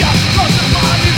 Just close the fire